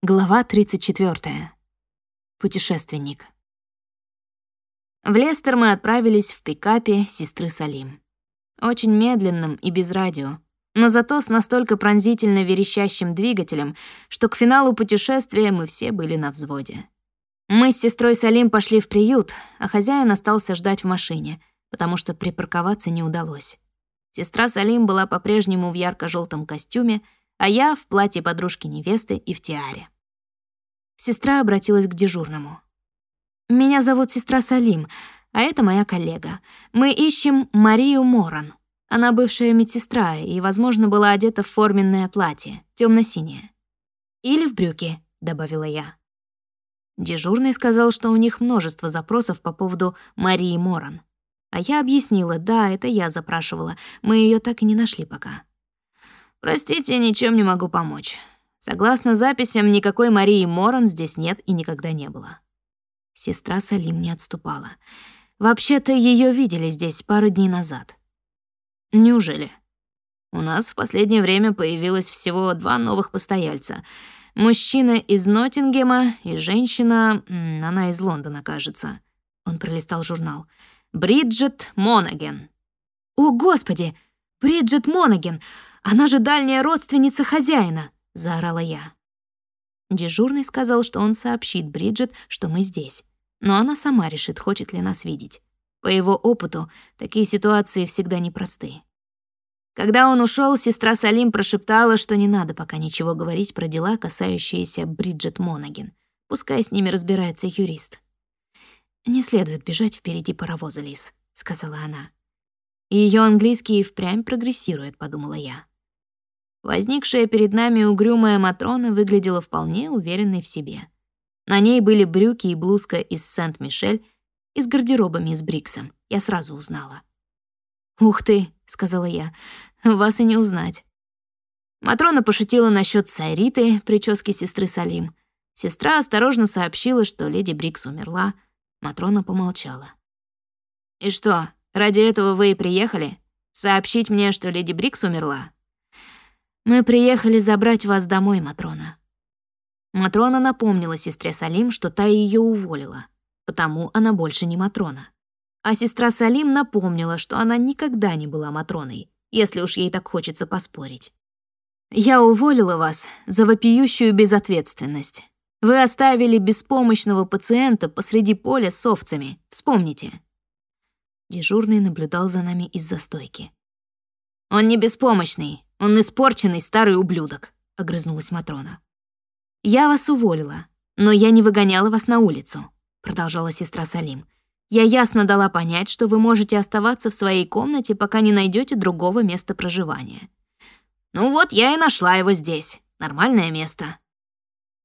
Глава 34. Путешественник. В Лестер мы отправились в пикапе сестры Салим. Очень медленным и без радио, но зато с настолько пронзительно верещащим двигателем, что к финалу путешествия мы все были на взводе. Мы с сестрой Салим пошли в приют, а хозяин остался ждать в машине, потому что припарковаться не удалось. Сестра Салим была по-прежнему в ярко желтом костюме, а я в платье подружки невесты и в тиаре. Сестра обратилась к дежурному. «Меня зовут сестра Салим, а это моя коллега. Мы ищем Марию Моран. Она бывшая медсестра и, возможно, была одета в форменное платье, темно синее «Или в брюки», — добавила я. Дежурный сказал, что у них множество запросов по поводу Марии Моран. А я объяснила, да, это я запрашивала, мы ее так и не нашли пока. «Простите, ничем не могу помочь. Согласно записям, никакой Марии Моран здесь нет и никогда не было». Сестра Салим не отступала. «Вообще-то ее видели здесь пару дней назад». «Неужели?» «У нас в последнее время появилось всего два новых постояльца. Мужчина из Ноттингема и женщина... Она из Лондона, кажется». Он пролистал журнал. «Бриджит Монаген». «О, Господи! Бриджит Монаген! Она же дальняя родственница хозяина!» — заорала я. Дежурный сказал, что он сообщит Бриджит, что мы здесь. Но она сама решит, хочет ли нас видеть. По его опыту, такие ситуации всегда непросты. Когда он ушел, сестра Салим прошептала, что не надо пока ничего говорить про дела, касающиеся Бриджит Монаген. Пускай с ними разбирается юрист. «Не следует бежать впереди паровоза, Лис», — сказала она. Ее английский впрямь прогрессирует», — подумала я. Возникшая перед нами угрюмая Матрона выглядела вполне уверенной в себе. На ней были брюки и блузка из Сент-Мишель и с гардеробами из Бриксом. Я сразу узнала. «Ух ты», — сказала я, — «вас и не узнать». Матрона пошутила насчет Сайриты, прически сестры Салим. Сестра осторожно сообщила, что леди Брикс умерла. Матрона помолчала. «И что, Ради этого вы и приехали? Сообщить мне, что леди Брикс умерла? Мы приехали забрать вас домой, Матрона. Матрона напомнила сестре Салим, что та ее уволила, потому она больше не Матрона. А сестра Салим напомнила, что она никогда не была Матроной, если уж ей так хочется поспорить. «Я уволила вас за вопиющую безответственность. Вы оставили беспомощного пациента посреди поля с овцами, вспомните. Дежурный наблюдал за нами из-за стойки. «Он не беспомощный, он испорченный старый ублюдок», — огрызнулась Матрона. «Я вас уволила, но я не выгоняла вас на улицу», — продолжала сестра Салим. «Я ясно дала понять, что вы можете оставаться в своей комнате, пока не найдете другого места проживания». «Ну вот, я и нашла его здесь. Нормальное место».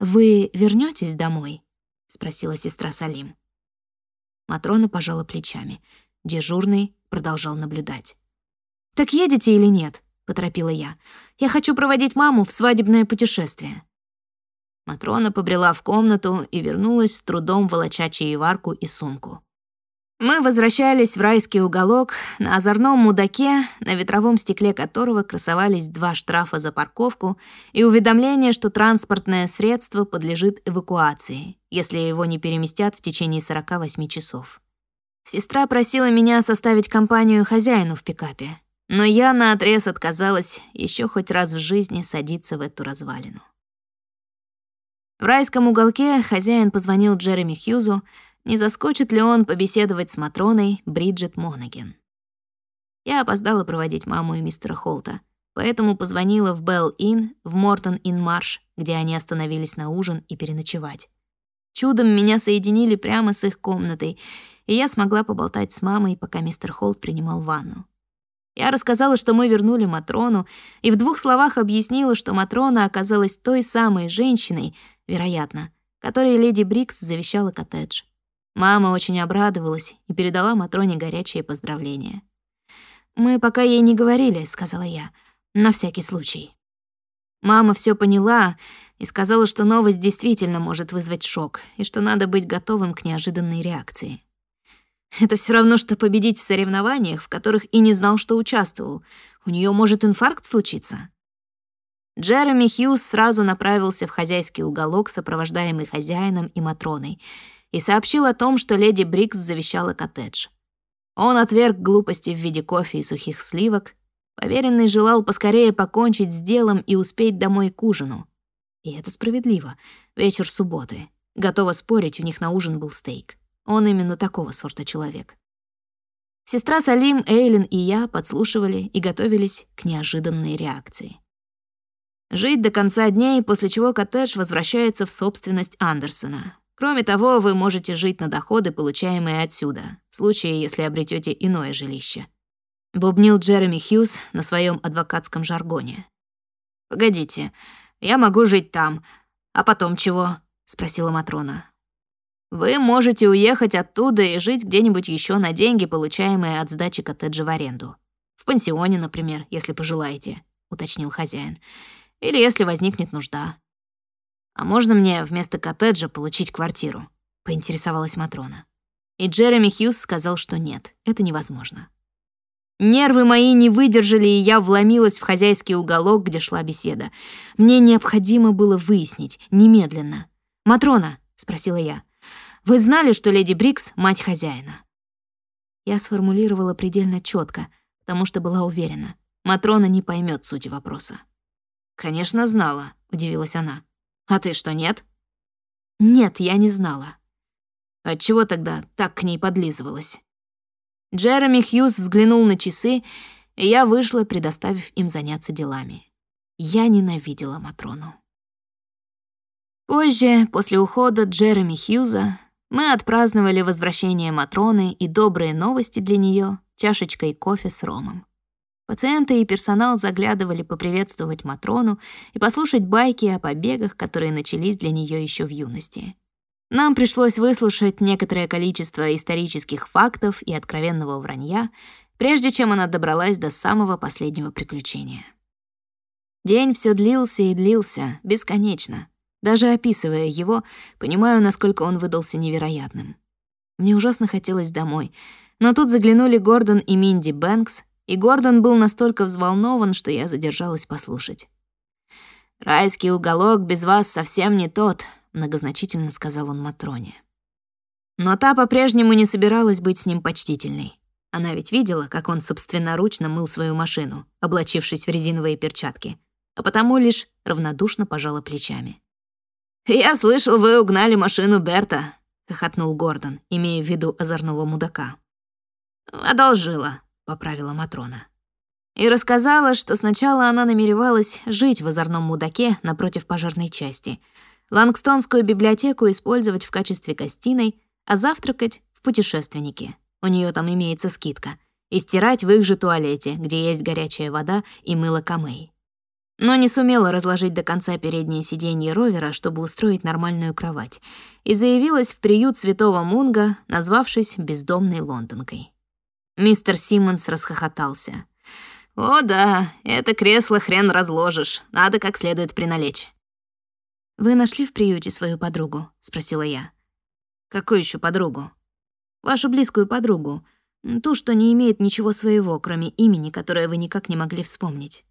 «Вы вернётесь домой?» — спросила сестра Салим. Матрона пожала плечами. Дежурный продолжал наблюдать. «Так едете или нет?» — поторопила я. «Я хочу проводить маму в свадебное путешествие». Матрона побрела в комнату и вернулась с трудом волоча чаеварку и сумку. Мы возвращались в райский уголок на озорном мудаке, на ветровом стекле которого красовались два штрафа за парковку и уведомление, что транспортное средство подлежит эвакуации, если его не переместят в течение 48 часов. Сестра просила меня составить компанию хозяину в пикапе, но я наотрез отказалась еще хоть раз в жизни садиться в эту развалину. В райском уголке хозяин позвонил Джереми Хьюзу, не заскочит ли он побеседовать с Матроной Бриджит Монаген. Я опоздала проводить маму и мистера Холта, поэтому позвонила в Белл Inn в Мортон-Ин-Марш, где они остановились на ужин и переночевать. Чудом меня соединили прямо с их комнатой, и я смогла поболтать с мамой, пока мистер Холт принимал ванну. Я рассказала, что мы вернули Матрону, и в двух словах объяснила, что Матрона оказалась той самой женщиной, вероятно, которой леди Брикс завещала коттедж. Мама очень обрадовалась и передала Матроне горячие поздравления. «Мы пока ей не говорили», — сказала я, — «на всякий случай». Мама все поняла и сказала, что новость действительно может вызвать шок и что надо быть готовым к неожиданной реакции. Это все равно, что победить в соревнованиях, в которых и не знал, что участвовал. У нее может инфаркт случиться. Джереми Хьюз сразу направился в хозяйский уголок, сопровождаемый хозяином и Матроной, и сообщил о том, что леди Брикс завещала коттедж. Он отверг глупости в виде кофе и сухих сливок. Поверенный желал поскорее покончить с делом и успеть домой к ужину. И это справедливо. Вечер субботы. Готова спорить, у них на ужин был стейк. Он именно такого сорта человек. Сестра Салим, Эйлин и я подслушивали и готовились к неожиданной реакции. Жить до конца дней, после чего коттедж возвращается в собственность Андерсона. Кроме того, вы можете жить на доходы, получаемые отсюда, в случае, если обретете иное жилище. Бубнил Джереми Хьюз на своем адвокатском жаргоне. «Погодите, я могу жить там. А потом чего?» — спросила Матрона. «Вы можете уехать оттуда и жить где-нибудь еще на деньги, получаемые от сдачи коттеджа в аренду. В пансионе, например, если пожелаете», — уточнил хозяин. «Или если возникнет нужда». «А можно мне вместо коттеджа получить квартиру?» — поинтересовалась Матрона. И Джереми Хьюз сказал, что нет, это невозможно. Нервы мои не выдержали, и я вломилась в хозяйский уголок, где шла беседа. Мне необходимо было выяснить, немедленно. «Матрона», — спросила я, — «вы знали, что леди Брикс — мать хозяина?» Я сформулировала предельно четко, потому что была уверена. Матрона не поймет сути вопроса. «Конечно, знала», — удивилась она. А ты что, нет? Нет, я не знала. Отчего тогда так к ней подлизывалась? Джереми Хьюз взглянул на часы, и я вышла, предоставив им заняться делами. Я ненавидела Матрону. Позже, после ухода Джереми Хьюза, мы отпраздновали возвращение Матроны и добрые новости для нее чашечкой кофе с ромом. Пациенты и персонал заглядывали поприветствовать Матрону и послушать байки о побегах, которые начались для нее еще в юности. Нам пришлось выслушать некоторое количество исторических фактов и откровенного вранья, прежде чем она добралась до самого последнего приключения. День все длился и длился, бесконечно. Даже описывая его, понимаю, насколько он выдался невероятным. Мне ужасно хотелось домой, но тут заглянули Гордон и Минди Бэнкс, и Гордон был настолько взволнован, что я задержалась послушать. «Райский уголок без вас совсем не тот», — многозначительно сказал он Матроне. Но та по-прежнему не собиралась быть с ним почтительной. Она ведь видела, как он собственноручно мыл свою машину, облачившись в резиновые перчатки, а потому лишь равнодушно пожала плечами. «Я слышал, вы угнали машину Берта», — хохотнул Гордон, имея в виду озорного мудака. «Одолжила», поправила Матрона. И рассказала, что сначала она намеревалась жить в озорном мудаке напротив пожарной части, Лангстонскую библиотеку использовать в качестве гостиной, а завтракать в путешественнике. У нее там имеется скидка. И стирать в их же туалете, где есть горячая вода и мыло камей. Но не сумела разложить до конца переднее сиденье ровера, чтобы устроить нормальную кровать, и заявилась в приют святого Мунга, назвавшись бездомной лондонкой. Мистер Симмонс расхохотался. «О да, это кресло хрен разложишь. Надо как следует приналечь». «Вы нашли в приюте свою подругу?» — спросила я. «Какую еще подругу?» «Вашу близкую подругу. Ту, что не имеет ничего своего, кроме имени, которое вы никак не могли вспомнить».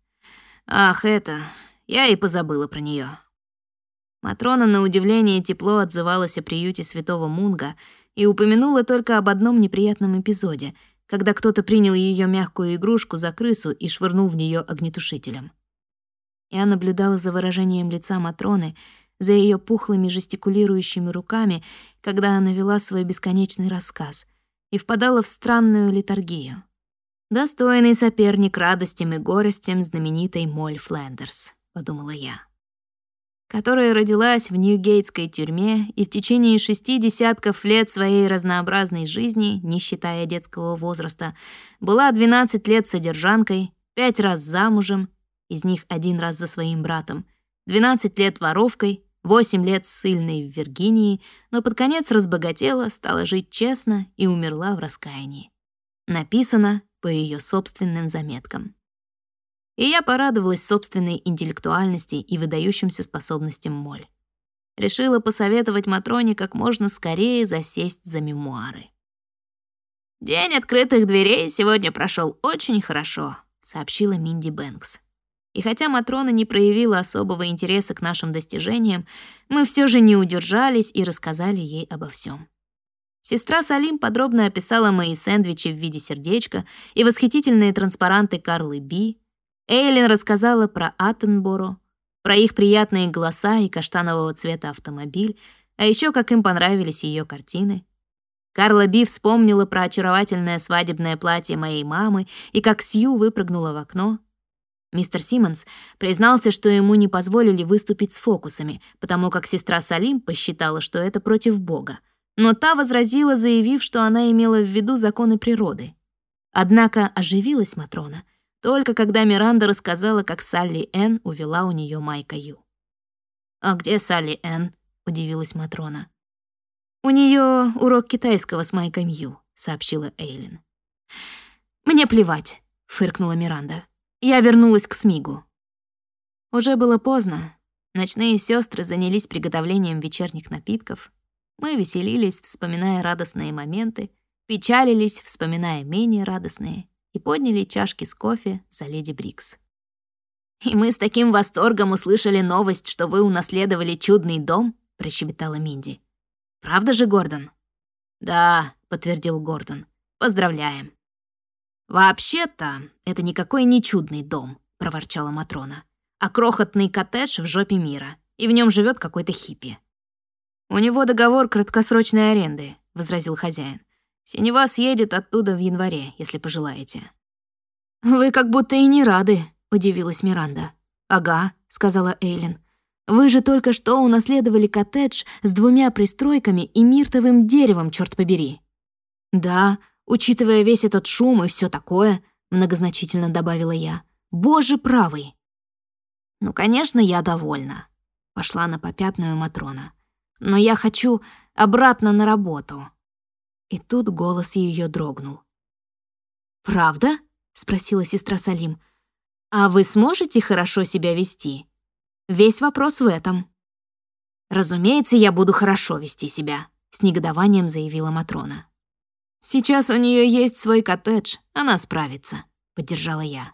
«Ах, это... Я и позабыла про нее. Матрона на удивление тепло отзывалась о приюте святого Мунга и упомянула только об одном неприятном эпизоде — когда кто-то принял ее мягкую игрушку за крысу и швырнул в нее огнетушителем. Я наблюдала за выражением лица Матроны, за ее пухлыми жестикулирующими руками, когда она вела свой бесконечный рассказ, и впадала в странную литургию. «Достойный соперник радостям и горестям знаменитой Моль Флендерс», — подумала я которая родилась в Ньюгейтской тюрьме и в течение шести десятков лет своей разнообразной жизни, не считая детского возраста, была 12 лет содержанкой, пять раз замужем, из них один раз за своим братом, 12 лет воровкой, 8 лет ссыльной в Виргинии, но под конец разбогатела, стала жить честно и умерла в раскаянии. Написано по ее собственным заметкам и я порадовалась собственной интеллектуальности и выдающимся способностям Моль. Решила посоветовать Матроне как можно скорее засесть за мемуары. «День открытых дверей сегодня прошел очень хорошо», — сообщила Минди Бэнкс. И хотя Матрона не проявила особого интереса к нашим достижениям, мы все же не удержались и рассказали ей обо всем. Сестра Салим подробно описала мои сэндвичи в виде сердечка и восхитительные транспаранты Карлы Би. Эйлин рассказала про Аттенборо, про их приятные голоса и каштанового цвета автомобиль, а еще как им понравились ее картины. Карла Би вспомнила про очаровательное свадебное платье моей мамы и как Сью выпрыгнула в окно. Мистер Симмонс признался, что ему не позволили выступить с фокусами, потому как сестра Салим посчитала, что это против Бога. Но та возразила, заявив, что она имела в виду законы природы. Однако оживилась Матрона только когда Миранда рассказала, как Салли Энн увела у нее Майка Ю. «А где Салли Энн?» — удивилась Матрона. «У нее урок китайского с Майком Ю», — сообщила Эйлин. «Мне плевать», — фыркнула Миранда. Я вернулась к Смигу. Уже было поздно. Ночные сестры занялись приготовлением вечерних напитков. Мы веселились, вспоминая радостные моменты, печалились, вспоминая менее радостные, и подняли чашки с кофе за леди Брикс. «И мы с таким восторгом услышали новость, что вы унаследовали чудный дом», — прощебетала Минди. «Правда же, Гордон?» «Да», — подтвердил Гордон. «Поздравляем». «Вообще-то, это никакой не чудный дом», — проворчала Матрона, «а крохотный коттедж в жопе мира, и в нем живет какой-то хиппи». «У него договор краткосрочной аренды», — возразил хозяин. «Синева съедет оттуда в январе, если пожелаете». «Вы как будто и не рады», — удивилась Миранда. «Ага», — сказала Эйлин. «Вы же только что унаследовали коттедж с двумя пристройками и миртовым деревом, черт побери». «Да, Учитывая весь этот шум и все такое, многозначительно добавила я. Боже правый. Ну, конечно, я довольна. Пошла на попятную Матрона. Но я хочу обратно на работу. И тут голос ее дрогнул. «Правда?» — спросила сестра Салим. «А вы сможете хорошо себя вести? Весь вопрос в этом». «Разумеется, я буду хорошо вести себя», — с негодованием заявила Матрона. Сейчас у нее есть свой коттедж, она справится», — поддержала я.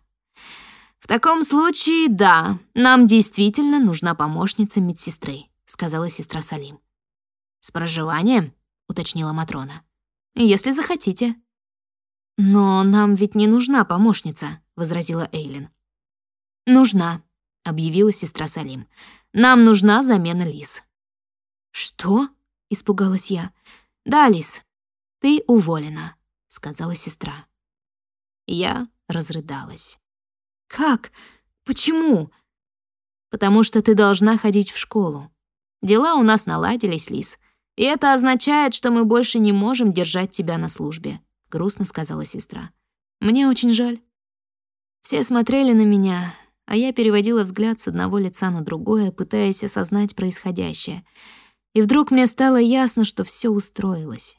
«В таком случае, да, нам действительно нужна помощница медсестры», — сказала сестра Салим. «С проживанием?» — уточнила Матрона. «Если захотите». «Но нам ведь не нужна помощница», — возразила Эйлин. «Нужна», — объявила сестра Салим. «Нам нужна замена Лис». «Что?» — испугалась я. «Да, Лис, «Ты уволена», — сказала сестра. Я разрыдалась. «Как? Почему?» «Потому что ты должна ходить в школу. Дела у нас наладились, Лис, и это означает, что мы больше не можем держать тебя на службе», — грустно сказала сестра. «Мне очень жаль». Все смотрели на меня, а я переводила взгляд с одного лица на другое, пытаясь осознать происходящее. И вдруг мне стало ясно, что все устроилось.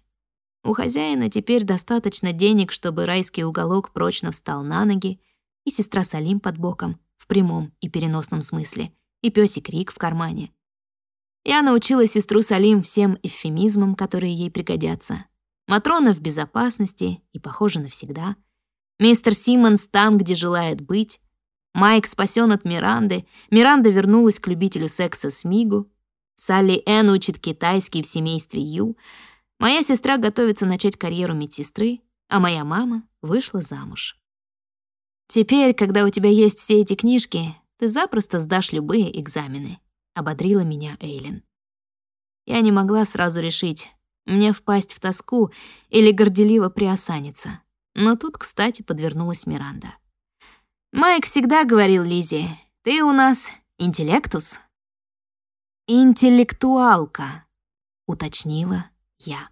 У хозяина теперь достаточно денег, чтобы райский уголок прочно встал на ноги, и сестра Салим под боком, в прямом и переносном смысле, и пёсик Рик в кармане. Я научила сестру Салим всем эвфемизмам, которые ей пригодятся. Матрона в безопасности и, похоже, навсегда. Мистер Симмонс там, где желает быть. Майк спасен от Миранды. Миранда вернулась к любителю секса Смигу. Салли Энн учит китайский в семействе Ю. Моя сестра готовится начать карьеру медсестры, а моя мама вышла замуж. Теперь, когда у тебя есть все эти книжки, ты запросто сдашь любые экзамены, ободрила меня Эйлин. Я не могла сразу решить, мне впасть в тоску или горделиво приосаниться. Но тут, кстати, подвернулась Миранда. Майк всегда говорил Лизе, ты у нас интеллектус. Интеллектуалка, уточнила я.